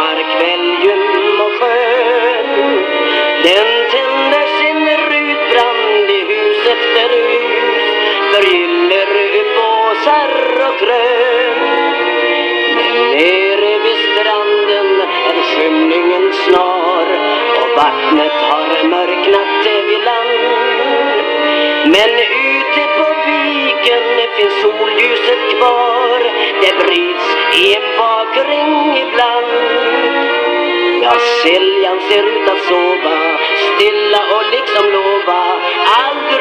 mark, väljum och sjön. Den tänder sin rutbrand i hus efter hus, förgyller båsar och krön. Men nere vid stranden är skymningen snar och vattnet har mörknat vid land. Men ute på viken finns solljuset kvar det bryts i en bakring ibland. Ja, Siljan ser ut att sova Stilla och liksom lova. Aldrig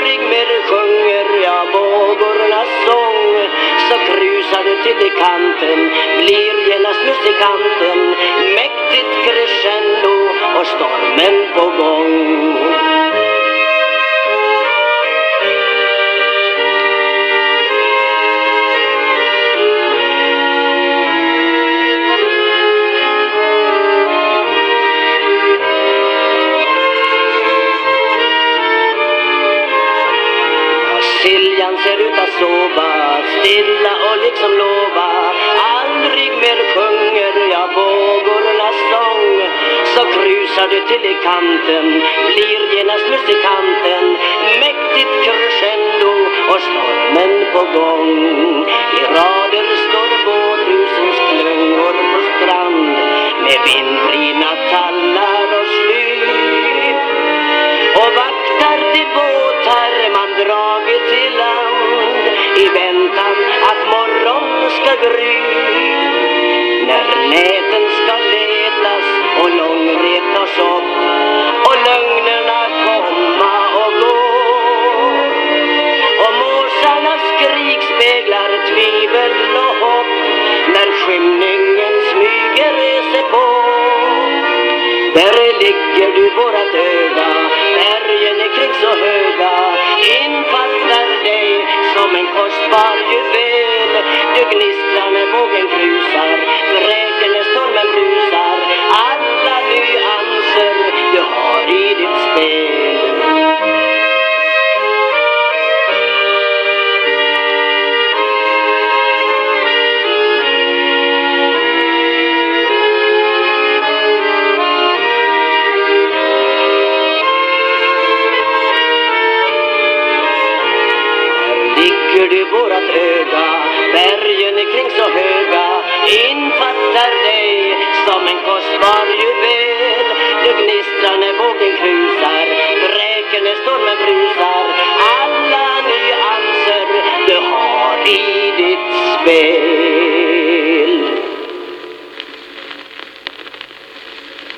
Siljan ser ut att sova. Stilla och liksom lova. Aldrig mer sjunger jag vågornas sång. Så krusar du till i kanten. Där ligger du vårat öga, bergen är kring så höga. Infall ligger du vårat öga Bergen är kring så höga Infattar